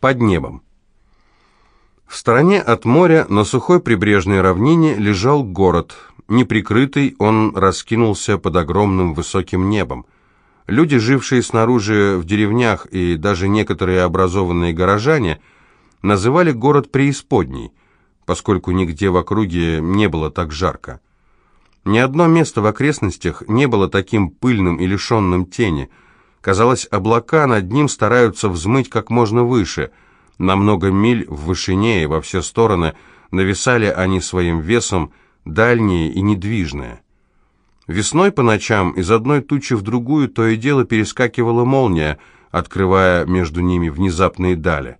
Под небом. В стороне от моря на сухой прибрежной равнине лежал город. Неприкрытый он раскинулся под огромным высоким небом. Люди, жившие снаружи в деревнях и даже некоторые образованные горожане, называли город преисподней, поскольку нигде в округе не было так жарко. Ни одно место в окрестностях не было таким пыльным и лишенным тени. Казалось, облака над ним стараются взмыть как можно выше. На много миль в вышине и во все стороны нависали они своим весом, дальние и недвижные. Весной по ночам из одной тучи в другую то и дело перескакивала молния, открывая между ними внезапные дали.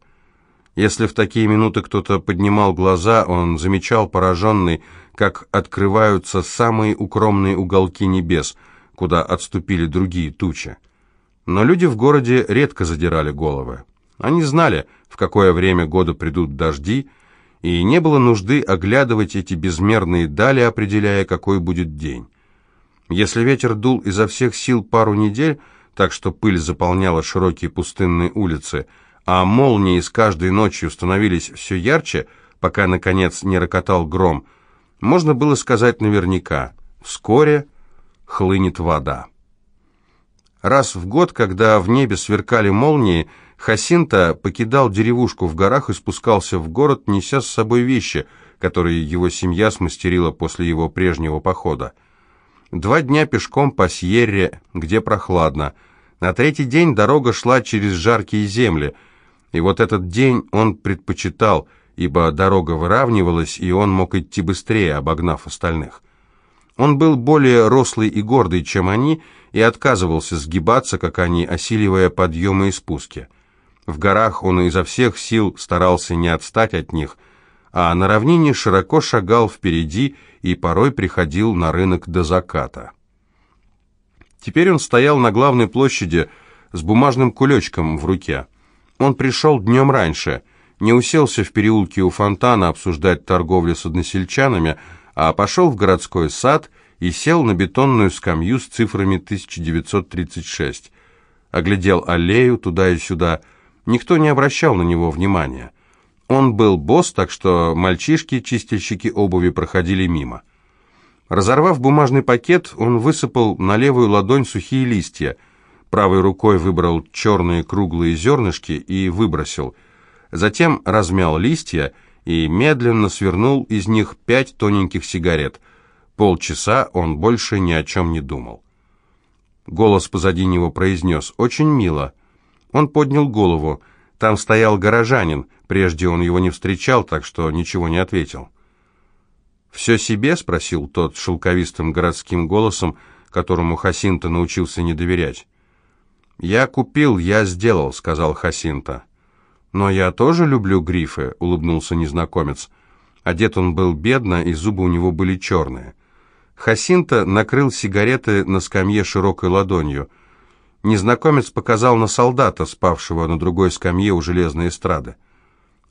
Если в такие минуты кто-то поднимал глаза, он замечал пораженный, как открываются самые укромные уголки небес, куда отступили другие тучи. Но люди в городе редко задирали головы. Они знали, в какое время года придут дожди, и не было нужды оглядывать эти безмерные дали, определяя, какой будет день. Если ветер дул изо всех сил пару недель, так что пыль заполняла широкие пустынные улицы, а молнии с каждой ночью становились все ярче, пока, наконец, не рокотал гром, можно было сказать наверняка, вскоре хлынет вода. Раз в год, когда в небе сверкали молнии, Хасинта покидал деревушку в горах и спускался в город, неся с собой вещи, которые его семья смастерила после его прежнего похода. Два дня пешком по Сьерре, где прохладно. На третий день дорога шла через жаркие земли. И вот этот день он предпочитал, ибо дорога выравнивалась, и он мог идти быстрее, обогнав остальных. Он был более рослый и гордый, чем они, и отказывался сгибаться, как они, осиливая подъемы и спуски. В горах он изо всех сил старался не отстать от них, а на равнине широко шагал впереди и порой приходил на рынок до заката. Теперь он стоял на главной площади с бумажным кулечком в руке. Он пришел днем раньше, не уселся в переулке у фонтана обсуждать торговлю с односельчанами, а пошел в городской сад и сел на бетонную скамью с цифрами 1936. Оглядел аллею туда и сюда. Никто не обращал на него внимания. Он был босс, так что мальчишки-чистильщики обуви проходили мимо. Разорвав бумажный пакет, он высыпал на левую ладонь сухие листья, правой рукой выбрал черные круглые зернышки и выбросил. Затем размял листья и медленно свернул из них пять тоненьких сигарет. Полчаса он больше ни о чем не думал. Голос позади него произнес «Очень мило». Он поднял голову. Там стоял горожанин, прежде он его не встречал, так что ничего не ответил. «Все себе?» — спросил тот шелковистым городским голосом, которому Хасинта научился не доверять. «Я купил, я сделал», — сказал Хасинта. «Но я тоже люблю грифы», — улыбнулся незнакомец. Одет он был бедно, и зубы у него были черные. Хасинта накрыл сигареты на скамье широкой ладонью — Незнакомец показал на солдата, спавшего на другой скамье у железной эстрады.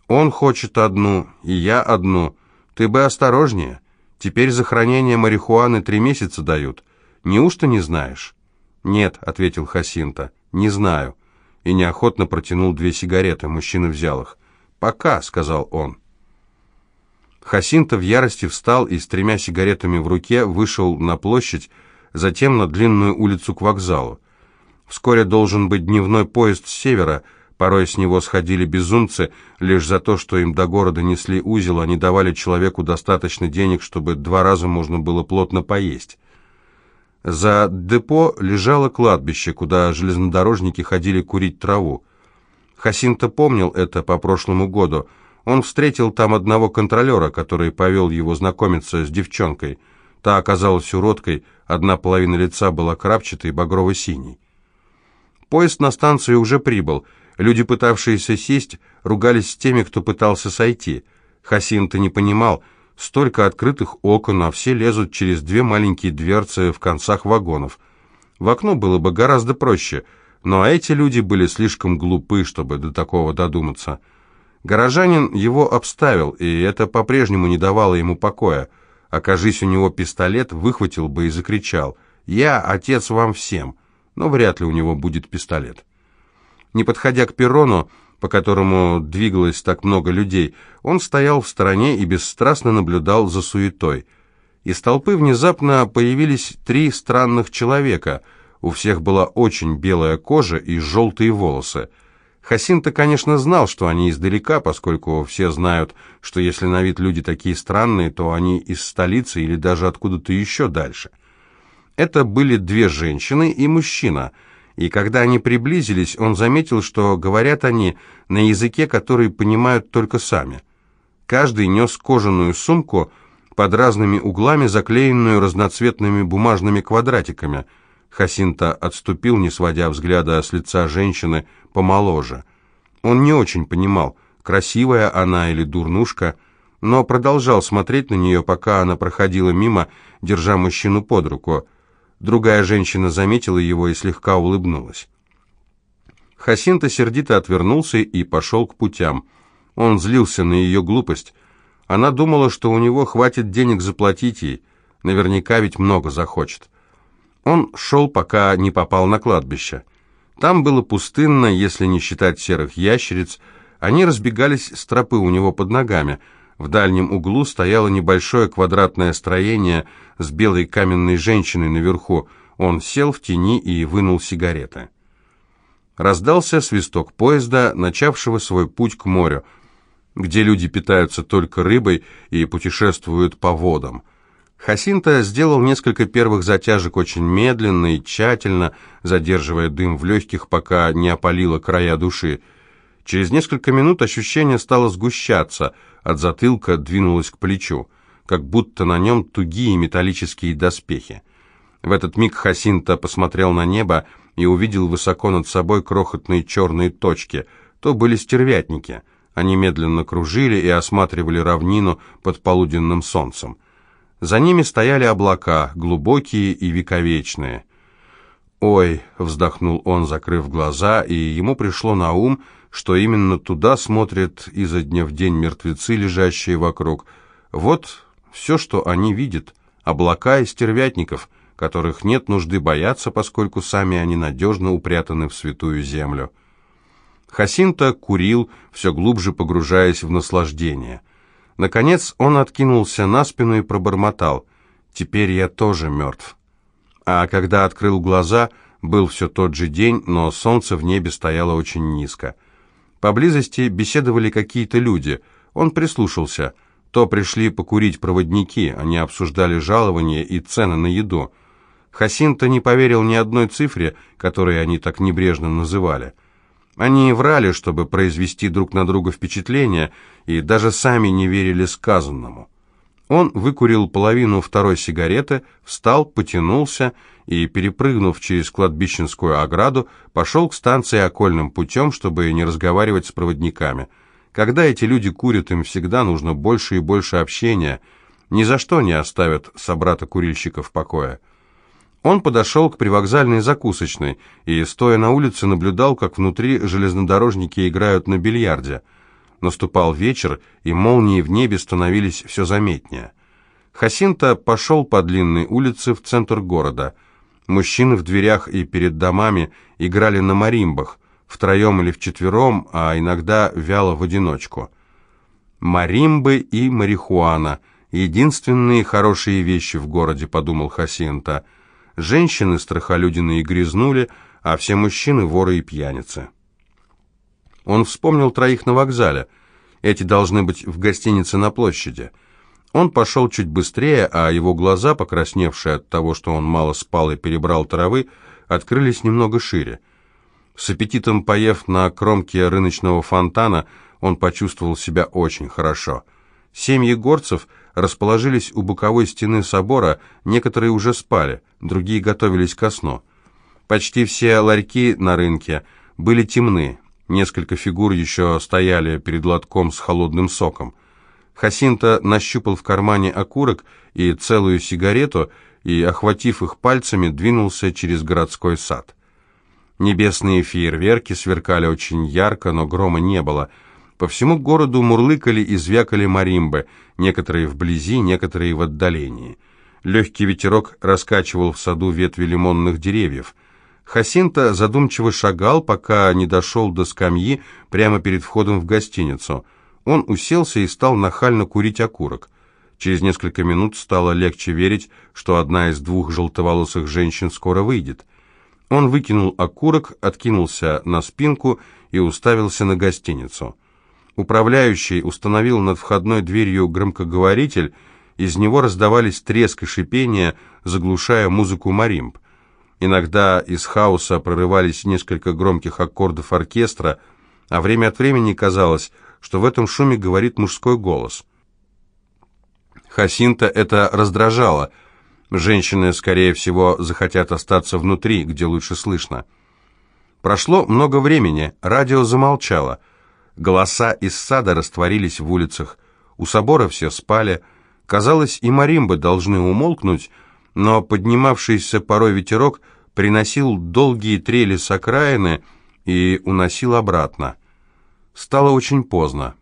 «Он хочет одну, и я одну. Ты бы осторожнее. Теперь за хранение марихуаны три месяца дают. Неужто не знаешь?» «Нет», — ответил Хасинта, — «не знаю». И неохотно протянул две сигареты. Мужчина взял их. «Пока», — сказал он. Хасинта в ярости встал и с тремя сигаретами в руке вышел на площадь, затем на длинную улицу к вокзалу. Вскоре должен быть дневной поезд с севера. Порой с него сходили безумцы, лишь за то, что им до города несли узел, они давали человеку достаточно денег, чтобы два раза можно было плотно поесть. За депо лежало кладбище, куда железнодорожники ходили курить траву. Хасинто помнил это по прошлому году. Он встретил там одного контролера, который повел его знакомиться с девчонкой. Та оказалась уродкой, одна половина лица была крапчатой, багрово-синей. Поезд на станцию уже прибыл. Люди, пытавшиеся сесть, ругались с теми, кто пытался сойти. Хасин-то не понимал, столько открытых окон, а все лезут через две маленькие дверцы в концах вагонов. В окно было бы гораздо проще, но эти люди были слишком глупы, чтобы до такого додуматься. Горожанин его обставил, и это по-прежнему не давало ему покоя. Окажись у него пистолет, выхватил бы и закричал «Я отец вам всем!» но вряд ли у него будет пистолет. Не подходя к перрону, по которому двигалось так много людей, он стоял в стороне и бесстрастно наблюдал за суетой. Из толпы внезапно появились три странных человека. У всех была очень белая кожа и желтые волосы. Хасинта, конечно, знал, что они издалека, поскольку все знают, что если на вид люди такие странные, то они из столицы или даже откуда-то еще дальше. Это были две женщины и мужчина, и когда они приблизились, он заметил, что говорят они на языке, который понимают только сами. Каждый нес кожаную сумку под разными углами, заклеенную разноцветными бумажными квадратиками – Хасинта отступил, не сводя взгляда с лица женщины помоложе. Он не очень понимал, красивая она или дурнушка, но продолжал смотреть на нее, пока она проходила мимо, держа мужчину под руку. Другая женщина заметила его и слегка улыбнулась. Хасинта сердито отвернулся и пошел к путям. Он злился на ее глупость. Она думала, что у него хватит денег заплатить ей. Наверняка ведь много захочет. Он шел, пока не попал на кладбище. Там было пустынно, если не считать серых ящериц. Они разбегались с тропы у него под ногами. В дальнем углу стояло небольшое квадратное строение с белой каменной женщиной наверху. Он сел в тени и вынул сигареты. Раздался свисток поезда, начавшего свой путь к морю, где люди питаются только рыбой и путешествуют по водам. Хасинта сделал несколько первых затяжек очень медленно и тщательно, задерживая дым в легких, пока не опалило края души. Через несколько минут ощущение стало сгущаться, от затылка двинулось к плечу, как будто на нем тугие металлические доспехи. В этот миг Хасинта посмотрел на небо и увидел высоко над собой крохотные черные точки. То были стервятники. Они медленно кружили и осматривали равнину под полуденным солнцем. За ними стояли облака, глубокие и вековечные. «Ой», — вздохнул он, закрыв глаза, и ему пришло на ум, что именно туда смотрят изо дня в день мертвецы, лежащие вокруг. Вот все, что они видят, облака и стервятников, которых нет нужды бояться, поскольку сами они надежно упрятаны в святую землю. Хасинта курил, все глубже погружаясь в наслаждение. Наконец он откинулся на спину и пробормотал. «Теперь я тоже мертв». А когда открыл глаза, был все тот же день, но солнце в небе стояло очень низко. Поблизости беседовали какие-то люди. Он прислушался. То пришли покурить проводники, они обсуждали жалования и цены на еду. Хасинта не поверил ни одной цифре, которую они так небрежно называли. Они врали, чтобы произвести друг на друга впечатление, и даже сами не верили сказанному. Он выкурил половину второй сигареты, встал, потянулся и, перепрыгнув через кладбищенскую ограду, пошел к станции окольным путем, чтобы не разговаривать с проводниками. Когда эти люди курят, им всегда нужно больше и больше общения. Ни за что не оставят собрата-курильщика в покое. Он подошел к привокзальной закусочной и, стоя на улице, наблюдал, как внутри железнодорожники играют на бильярде. Наступал вечер, и молнии в небе становились все заметнее. Хасинта пошел по длинной улице в центр города. Мужчины в дверях и перед домами играли на маримбах, втроем или вчетвером, а иногда вяло в одиночку. «Маримбы и марихуана — единственные хорошие вещи в городе», — подумал Хасинта — Женщины страхолюдины и грязнули, а все мужчины воры и пьяницы. Он вспомнил троих на вокзале. Эти должны быть в гостинице на площади. Он пошел чуть быстрее, а его глаза, покрасневшие от того, что он мало спал и перебрал травы, открылись немного шире. С аппетитом поев на кромке рыночного фонтана, он почувствовал себя очень хорошо. Семьи горцев расположились у боковой стены собора, некоторые уже спали, другие готовились ко сну. Почти все ларьки на рынке были темны, несколько фигур еще стояли перед лотком с холодным соком. Хасинта нащупал в кармане окурок и целую сигарету, и, охватив их пальцами, двинулся через городской сад. Небесные фейерверки сверкали очень ярко, но грома не было — по всему городу мурлыкали и звякали маримбы, некоторые вблизи, некоторые в отдалении. Легкий ветерок раскачивал в саду ветви лимонных деревьев. Хасинта задумчиво шагал, пока не дошел до скамьи прямо перед входом в гостиницу. Он уселся и стал нахально курить окурок. Через несколько минут стало легче верить, что одна из двух желтоволосых женщин скоро выйдет. Он выкинул окурок, откинулся на спинку и уставился на гостиницу. Управляющий установил над входной дверью громкоговоритель, из него раздавались треск и шипение, заглушая музыку маримб. Иногда из хаоса прорывались несколько громких аккордов оркестра, а время от времени казалось, что в этом шуме говорит мужской голос. Хасинта это раздражало. Женщины, скорее всего, захотят остаться внутри, где лучше слышно. Прошло много времени, радио замолчало. Голоса из сада растворились в улицах. У собора все спали. Казалось, и маримбы должны умолкнуть, но поднимавшийся порой ветерок приносил долгие трели с окраины и уносил обратно. Стало очень поздно.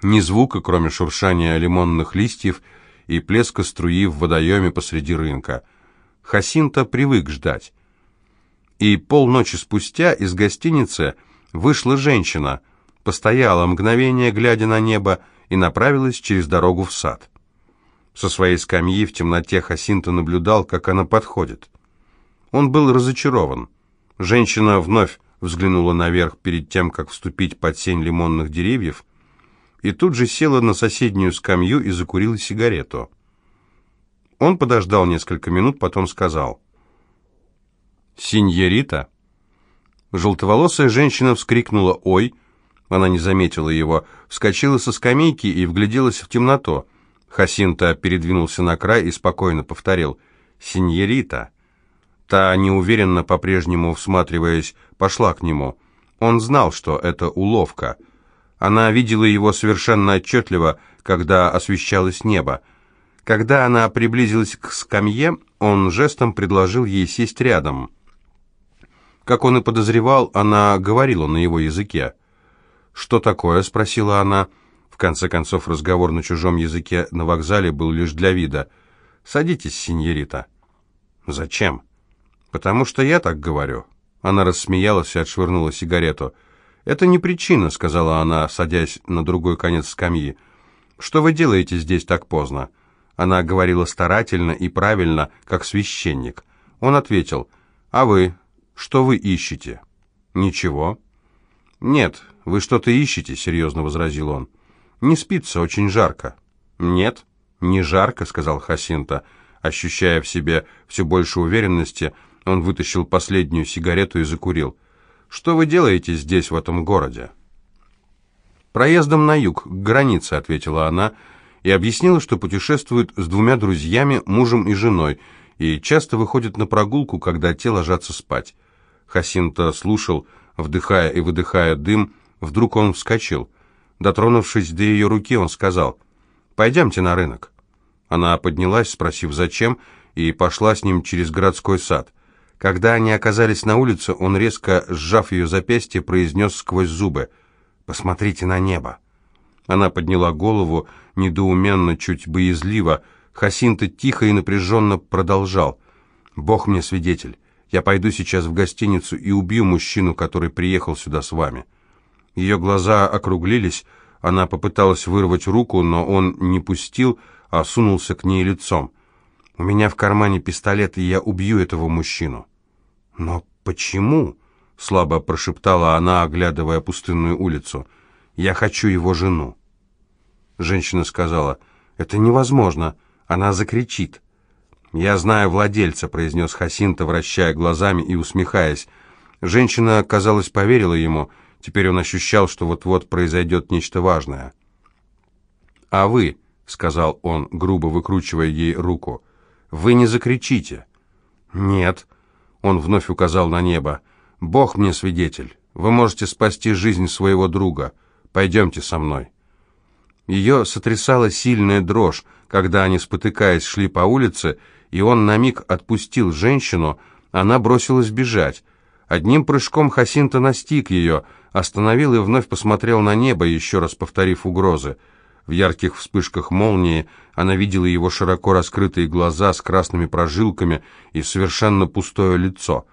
Ни звука, кроме шуршания лимонных листьев и плеска струи в водоеме посреди рынка. Хасинта привык ждать. И полночи спустя из гостиницы вышла женщина, постояла мгновение, глядя на небо, и направилась через дорогу в сад. Со своей скамьи в темноте Хасинта наблюдал, как она подходит. Он был разочарован. Женщина вновь взглянула наверх перед тем, как вступить под сень лимонных деревьев, и тут же села на соседнюю скамью и закурила сигарету. Он подождал несколько минут, потом сказал «Синьорита?» Желтоволосая женщина вскрикнула «Ой!» Она не заметила его, вскочила со скамейки и вгляделась в темноту. Хасинта передвинулся на край и спокойно повторил «Синьорита». Та, неуверенно, по-прежнему всматриваясь, пошла к нему. Он знал, что это уловка. Она видела его совершенно отчетливо, когда освещалось небо. Когда она приблизилась к скамье, он жестом предложил ей сесть рядом. Как он и подозревал, она говорила на его языке. «Что такое?» — спросила она. В конце концов, разговор на чужом языке на вокзале был лишь для вида. «Садитесь, сеньорита». «Зачем?» «Потому что я так говорю». Она рассмеялась и отшвырнула сигарету. «Это не причина», — сказала она, садясь на другой конец скамьи. «Что вы делаете здесь так поздно?» Она говорила старательно и правильно, как священник. Он ответил, «А вы? Что вы ищете?» «Ничего». «Нет, вы что-то ищете», — серьезно возразил он. «Не спится, очень жарко». «Нет, не жарко», — сказал Хасинта, ощущая в себе все больше уверенности, — он вытащил последнюю сигарету и закурил. «Что вы делаете здесь, в этом городе?» «Проездом на юг, к границе», — ответила она, и объяснила, что путешествует с двумя друзьями, мужем и женой, и часто выходит на прогулку, когда те ложатся спать. Хасинта слушал, вдыхая и выдыхая дым, вдруг он вскочил. Дотронувшись до ее руки, он сказал, «Пойдемте на рынок». Она поднялась, спросив, зачем, и пошла с ним через городской сад. Когда они оказались на улице, он, резко сжав ее запястье, произнес сквозь зубы «Посмотрите на небо». Она подняла голову, недоуменно, чуть боязливо. Хасинта тихо и напряженно продолжал. «Бог мне свидетель. Я пойду сейчас в гостиницу и убью мужчину, который приехал сюда с вами». Ее глаза округлились, она попыталась вырвать руку, но он не пустил, а сунулся к ней лицом. У меня в кармане пистолет, и я убью этого мужчину». «Но почему?» — слабо прошептала она, оглядывая пустынную улицу. «Я хочу его жену». Женщина сказала, «Это невозможно, она закричит». «Я знаю владельца», — произнес Хасинта, вращая глазами и усмехаясь. Женщина, казалось, поверила ему. Теперь он ощущал, что вот-вот произойдет нечто важное. «А вы», — сказал он, грубо выкручивая ей руку, вы не закричите». «Нет», — он вновь указал на небо. «Бог мне свидетель. Вы можете спасти жизнь своего друга. Пойдемте со мной». Ее сотрясала сильная дрожь, когда они, спотыкаясь, шли по улице, и он на миг отпустил женщину, она бросилась бежать. Одним прыжком Хасинта настиг ее, остановил и вновь посмотрел на небо, еще раз повторив угрозы. В ярких вспышках молнии она видела его широко раскрытые глаза с красными прожилками и совершенно пустое лицо.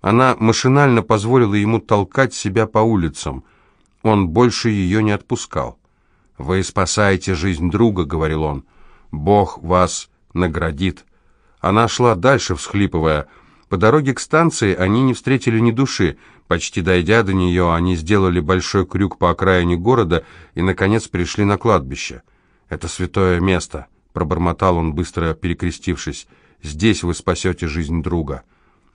Она машинально позволила ему толкать себя по улицам. Он больше ее не отпускал. «Вы спасаете жизнь друга», — говорил он. «Бог вас наградит». Она шла дальше, всхлипывая. По дороге к станции они не встретили ни души. Почти дойдя до нее, они сделали большой крюк по окраине города и, наконец, пришли на кладбище. «Это святое место», — пробормотал он, быстро перекрестившись. «Здесь вы спасете жизнь друга».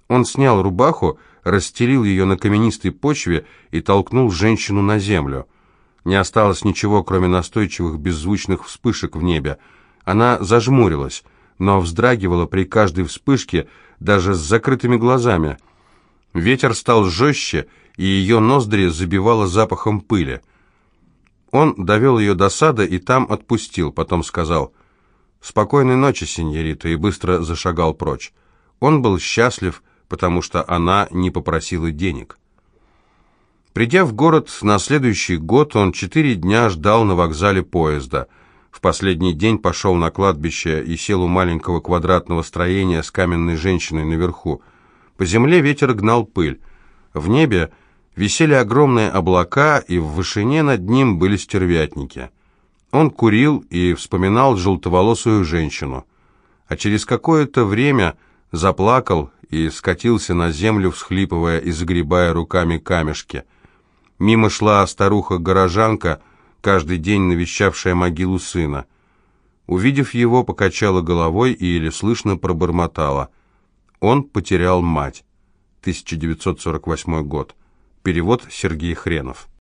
Он снял рубаху, расстелил ее на каменистой почве и толкнул женщину на землю. Не осталось ничего, кроме настойчивых беззвучных вспышек в небе. Она зажмурилась, но вздрагивала при каждой вспышке, даже с закрытыми глазами. Ветер стал жестче, и ее ноздри забивало запахом пыли. Он довел ее до сада и там отпустил, потом сказал «Спокойной ночи, сеньорита», и быстро зашагал прочь. Он был счастлив, потому что она не попросила денег. Придя в город на следующий год, он четыре дня ждал на вокзале поезда. В последний день пошел на кладбище и сел у маленького квадратного строения с каменной женщиной наверху. По земле ветер гнал пыль. В небе висели огромные облака, и в вышине над ним были стервятники. Он курил и вспоминал желтоволосую женщину. А через какое-то время заплакал и скатился на землю, всхлипывая и загребая руками камешки. Мимо шла старуха-горожанка, каждый день навещавшая могилу сына. Увидев его, покачала головой и еле слышно пробормотала. Он потерял мать. 1948 год. Перевод Сергей Хренов.